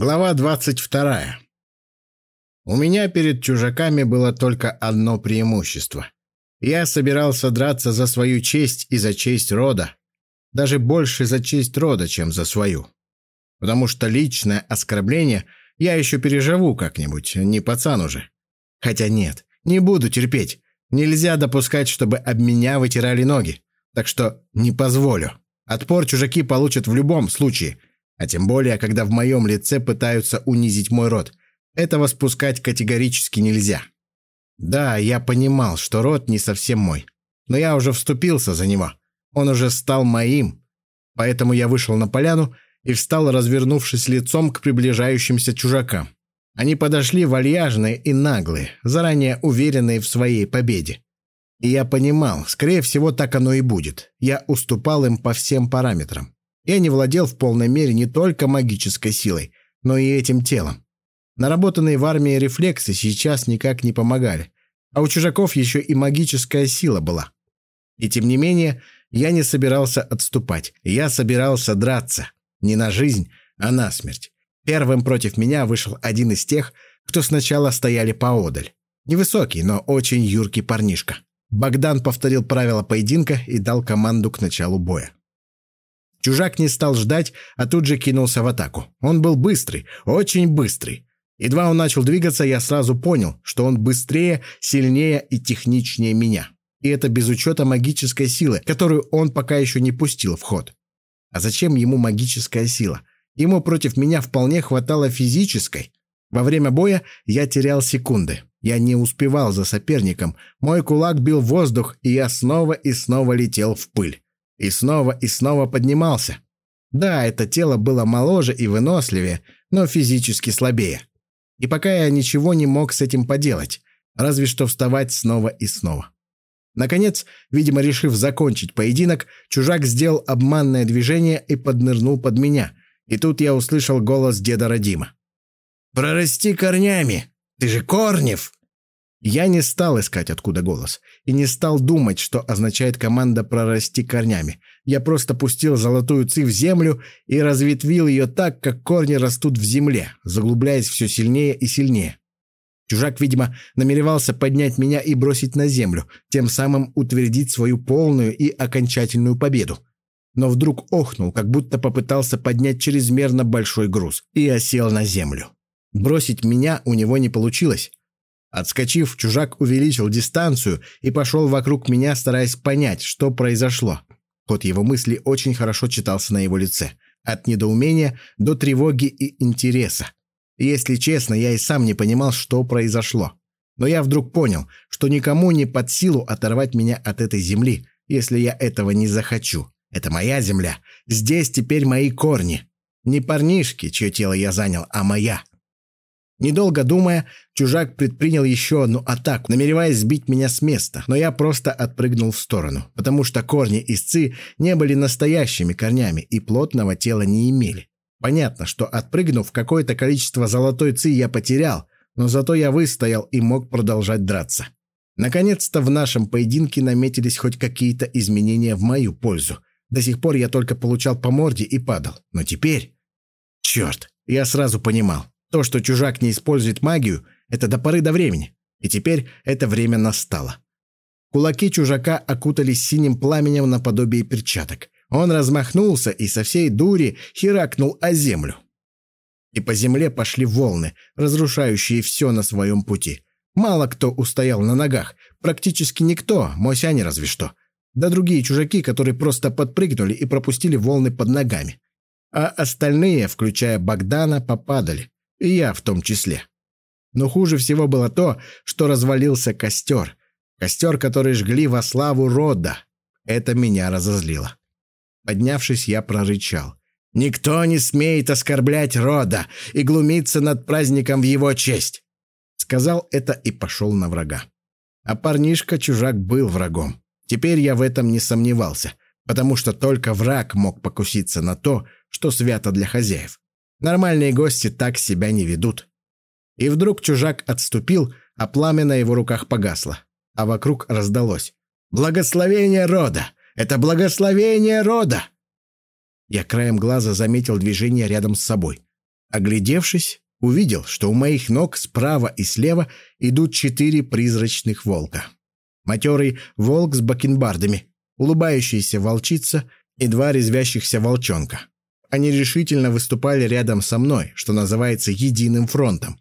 Глава 22. У меня перед чужаками было только одно преимущество. Я собирался драться за свою честь и за честь рода. Даже больше за честь рода, чем за свою. Потому что личное оскорбление я еще переживу как-нибудь, не пацан уже. Хотя нет, не буду терпеть. Нельзя допускать, чтобы об меня вытирали ноги. Так что не позволю. Отпор чужаки получат в любом случае – а тем более, когда в моем лице пытаются унизить мой род. Этого спускать категорически нельзя. Да, я понимал, что род не совсем мой. Но я уже вступился за него. Он уже стал моим. Поэтому я вышел на поляну и встал, развернувшись лицом к приближающимся чужакам. Они подошли вальяжные и наглые, заранее уверенные в своей победе. И я понимал, скорее всего, так оно и будет. Я уступал им по всем параметрам. Я не владел в полной мере не только магической силой, но и этим телом. Наработанные в армии рефлексы сейчас никак не помогали, а у чужаков еще и магическая сила была. И тем не менее, я не собирался отступать, я собирался драться. Не на жизнь, а на смерть. Первым против меня вышел один из тех, кто сначала стояли поодаль. Невысокий, но очень юркий парнишка. Богдан повторил правила поединка и дал команду к началу боя. Чужак не стал ждать, а тут же кинулся в атаку. Он был быстрый, очень быстрый. Едва он начал двигаться, я сразу понял, что он быстрее, сильнее и техничнее меня. И это без учета магической силы, которую он пока еще не пустил в ход. А зачем ему магическая сила? Ему против меня вполне хватало физической. Во время боя я терял секунды. Я не успевал за соперником. Мой кулак бил воздух, и я снова и снова летел в пыль. И снова и снова поднимался. Да, это тело было моложе и выносливее, но физически слабее. И пока я ничего не мог с этим поделать, разве что вставать снова и снова. Наконец, видимо, решив закончить поединок, чужак сделал обманное движение и поднырнул под меня. И тут я услышал голос деда Родима. «Прорасти корнями! Ты же Корнев!» Я не стал искать, откуда голос, и не стал думать, что означает команда «прорасти корнями». Я просто пустил золотую ци в землю и разветвил ее так, как корни растут в земле, заглубляясь все сильнее и сильнее. Чужак, видимо, намеревался поднять меня и бросить на землю, тем самым утвердить свою полную и окончательную победу. Но вдруг охнул, как будто попытался поднять чрезмерно большой груз, и осел на землю. Бросить меня у него не получилось. Отскочив, чужак увеличил дистанцию и пошел вокруг меня, стараясь понять, что произошло. Ход его мысли очень хорошо читался на его лице. От недоумения до тревоги и интереса. Если честно, я и сам не понимал, что произошло. Но я вдруг понял, что никому не под силу оторвать меня от этой земли, если я этого не захочу. Это моя земля. Здесь теперь мои корни. Не парнишки, чье тело я занял, а моя. Недолго думая, чужак предпринял еще одну атаку, намереваясь сбить меня с места, но я просто отпрыгнул в сторону, потому что корни истцы не были настоящими корнями и плотного тела не имели. Понятно, что отпрыгнув, какое-то количество золотой ци я потерял, но зато я выстоял и мог продолжать драться. Наконец-то в нашем поединке наметились хоть какие-то изменения в мою пользу. До сих пор я только получал по морде и падал. Но теперь... Черт, я сразу понимал. То, что чужак не использует магию, это до поры до времени. И теперь это время настало. Кулаки чужака окутались синим пламенем наподобие перчаток. Он размахнулся и со всей дури херакнул о землю. И по земле пошли волны, разрушающие все на своем пути. Мало кто устоял на ногах, практически никто, Мосяне разве что. Да другие чужаки, которые просто подпрыгнули и пропустили волны под ногами. А остальные, включая Богдана, попадали и я в том числе. Но хуже всего было то, что развалился костер. Костер, который жгли во славу рода. Это меня разозлило. Поднявшись, я прорычал. «Никто не смеет оскорблять рода и глумиться над праздником в его честь!» Сказал это и пошел на врага. А парнишка-чужак был врагом. Теперь я в этом не сомневался, потому что только враг мог покуситься на то, что свято для хозяев. Нормальные гости так себя не ведут. И вдруг чужак отступил, а пламя на его руках погасло, а вокруг раздалось. «Благословение рода! Это благословение рода!» Я краем глаза заметил движение рядом с собой. Оглядевшись, увидел, что у моих ног справа и слева идут четыре призрачных волка. Матерый волк с бакенбардами, улыбающаяся волчица и два резвящихся волчонка. Они решительно выступали рядом со мной, что называется единым фронтом.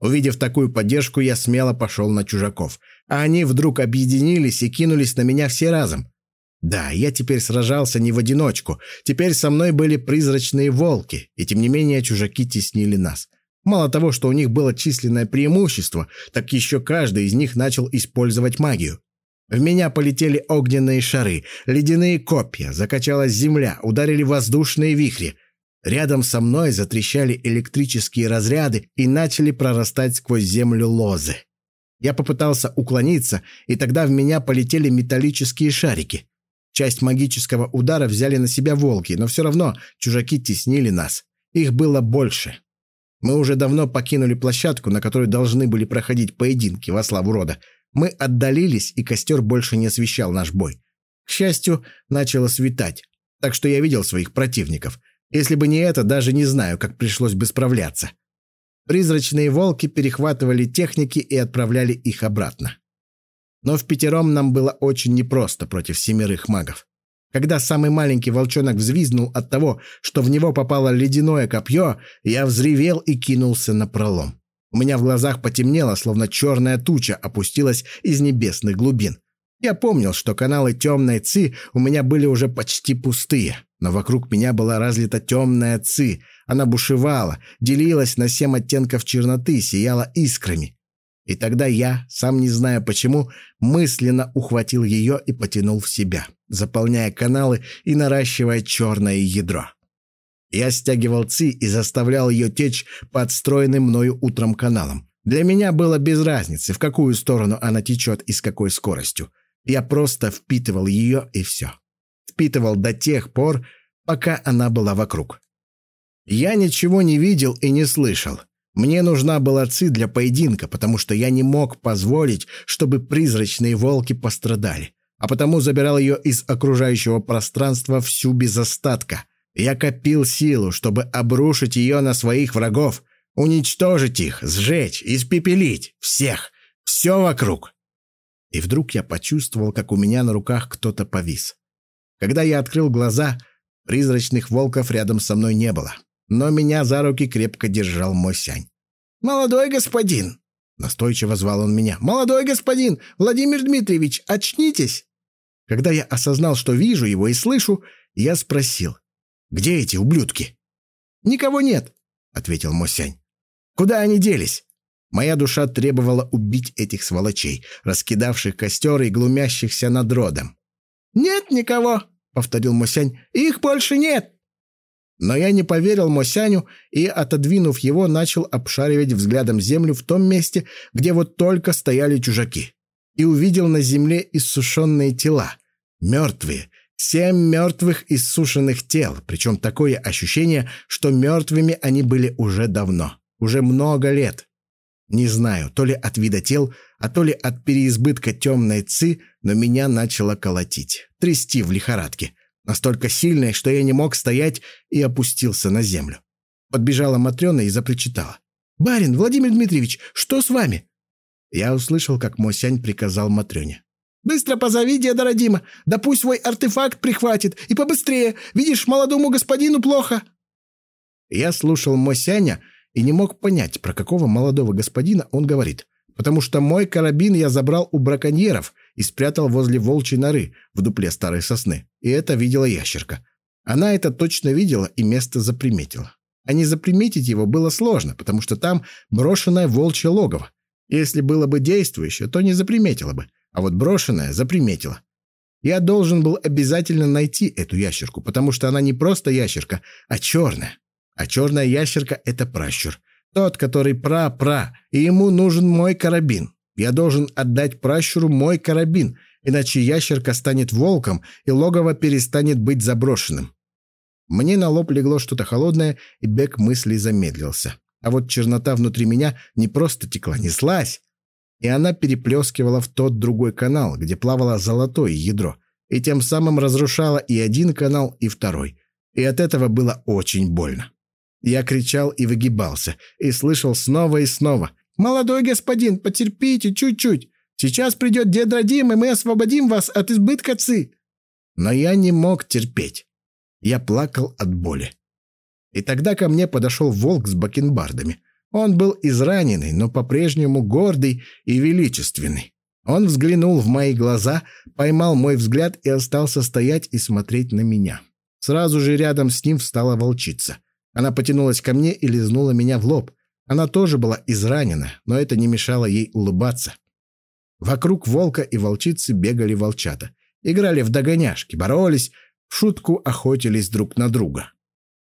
Увидев такую поддержку, я смело пошел на чужаков, а они вдруг объединились и кинулись на меня все разом. Да, я теперь сражался не в одиночку, теперь со мной были призрачные волки, и тем не менее чужаки теснили нас. Мало того, что у них было численное преимущество, так еще каждый из них начал использовать магию. В меня полетели огненные шары, ледяные копья, закачалась земля, ударили воздушные вихри. Рядом со мной затрещали электрические разряды и начали прорастать сквозь землю лозы. Я попытался уклониться, и тогда в меня полетели металлические шарики. Часть магического удара взяли на себя волки, но все равно чужаки теснили нас. Их было больше. Мы уже давно покинули площадку, на которой должны были проходить поединки во славу рода. Мы отдалились, и костер больше не освещал наш бой. К счастью, начало светать, так что я видел своих противников. Если бы не это, даже не знаю, как пришлось бы справляться. Призрачные волки перехватывали техники и отправляли их обратно. Но в пятером нам было очень непросто против семерых магов. Когда самый маленький волчонок взвизнул от того, что в него попало ледяное копье, я взревел и кинулся на пролом. У меня в глазах потемнело, словно черная туча опустилась из небесных глубин. Я помнил, что каналы темной ци у меня были уже почти пустые, но вокруг меня была разлита темная ци. Она бушевала, делилась на семь оттенков черноты, сияла искрами. И тогда я, сам не зная почему, мысленно ухватил ее и потянул в себя, заполняя каналы и наращивая черное ядро. Я стягивал ци и заставлял ее течь по отстроенным мною утром каналам. Для меня было без разницы, в какую сторону она течет и с какой скоростью. Я просто впитывал ее и все. Впитывал до тех пор, пока она была вокруг. Я ничего не видел и не слышал. Мне нужна была ци для поединка, потому что я не мог позволить, чтобы призрачные волки пострадали, а потому забирал ее из окружающего пространства всю без остатка. Я копил силу, чтобы обрушить ее на своих врагов, уничтожить их, сжечь, испепелить, всех, все вокруг. И вдруг я почувствовал, как у меня на руках кто-то повис. Когда я открыл глаза, призрачных волков рядом со мной не было но меня за руки крепко держал мой сянь. «Молодой господин!» — настойчиво звал он меня. «Молодой господин! Владимир Дмитриевич, очнитесь!» Когда я осознал, что вижу его и слышу, я спросил. «Где эти ублюдки?» «Никого нет», — ответил Мосянь. «Куда они делись?» Моя душа требовала убить этих сволочей, раскидавших костер и глумящихся над родом. «Нет никого», — повторил Мосянь. «Их больше нет». Но я не поверил Мосяню и, отодвинув его, начал обшаривать взглядом землю в том месте, где вот только стояли чужаки. И увидел на земле иссушенные тела. Мертвые. Семь мертвых иссушенных тел. Причем такое ощущение, что мертвыми они были уже давно. Уже много лет. Не знаю, то ли от вида тел, а то ли от переизбытка темной ци, но меня начало колотить, трясти в лихорадке настолько сильной, что я не мог стоять и опустился на землю. Подбежала Матрена и запричитала. «Барин, Владимир Дмитриевич, что с вами?» Я услышал, как Мосянь приказал Матрене. «Быстро позови деда Родима, да пусть свой артефакт прихватит, и побыстрее, видишь, молодому господину плохо». Я слушал Мосяня и не мог понять, про какого молодого господина он говорит, потому что мой карабин я забрал у браконьеров и спрятал возле волчьей норы в дупле старой сосны. И это видела ящерка. Она это точно видела и место заприметила. А не заприметить его было сложно, потому что там брошенное волчье логово. Если было бы действующее, то не заприметила бы, а вот брошенное заприметила. Я должен был обязательно найти эту ящерку, потому что она не просто ящерка, а черная. А черная ящерка — это пращур. Тот, который пра-пра, и ему нужен мой карабин. Я должен отдать пращуру мой карабин, иначе ящерка станет волком, и логово перестанет быть заброшенным. Мне на лоб легло что-то холодное, и бег мыслей замедлился. А вот чернота внутри меня не просто текла, неслась. И она переплескивала в тот другой канал, где плавало золотое ядро, и тем самым разрушала и один канал, и второй. И от этого было очень больно. Я кричал и выгибался, и слышал снова и снова. «Молодой господин, потерпите чуть-чуть. Сейчас придет дед Радим, и мы освободим вас от избытка ци». Но я не мог терпеть. Я плакал от боли. И тогда ко мне подошел волк с бакенбардами. Он был израненный, но по-прежнему гордый и величественный. Он взглянул в мои глаза, поймал мой взгляд и остался стоять и смотреть на меня. Сразу же рядом с ним встала волчица. Она потянулась ко мне и лизнула меня в лоб. Она тоже была изранена, но это не мешало ей улыбаться. Вокруг волка и волчицы бегали волчата. Играли в догоняшки, боролись, в шутку охотились друг на друга.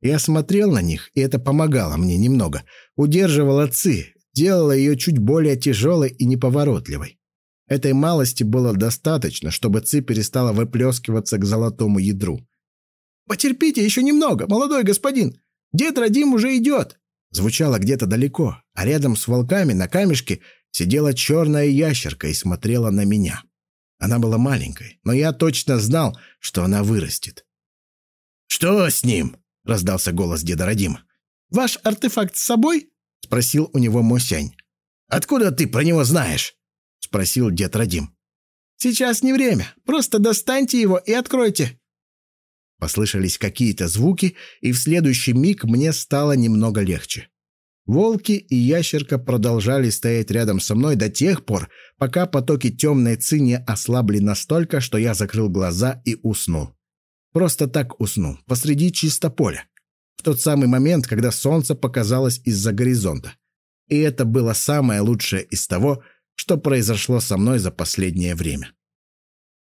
Я смотрел на них, и это помогало мне немного. Удерживало ци, делало ее чуть более тяжелой и неповоротливой. Этой малости было достаточно, чтобы ци перестала выплескиваться к золотому ядру. «Потерпите еще немного, молодой господин! Дед Радим уже идет!» Звучало где-то далеко, а рядом с волками на камешке сидела черная ящерка и смотрела на меня. Она была маленькой, но я точно знал, что она вырастет. «Что с ним?» — раздался голос деда Радима. «Ваш артефакт с собой?» — спросил у него Мосянь. «Откуда ты про него знаешь?» — спросил дед Радим. «Сейчас не время. Просто достаньте его и откройте». Послышались какие-то звуки, и в следующий миг мне стало немного легче. Волки и ящерка продолжали стоять рядом со мной до тех пор, пока потоки темной ци не ослабли настолько, что я закрыл глаза и уснул. Просто так уснул, посреди чисто поля. В тот самый момент, когда солнце показалось из-за горизонта. И это было самое лучшее из того, что произошло со мной за последнее время.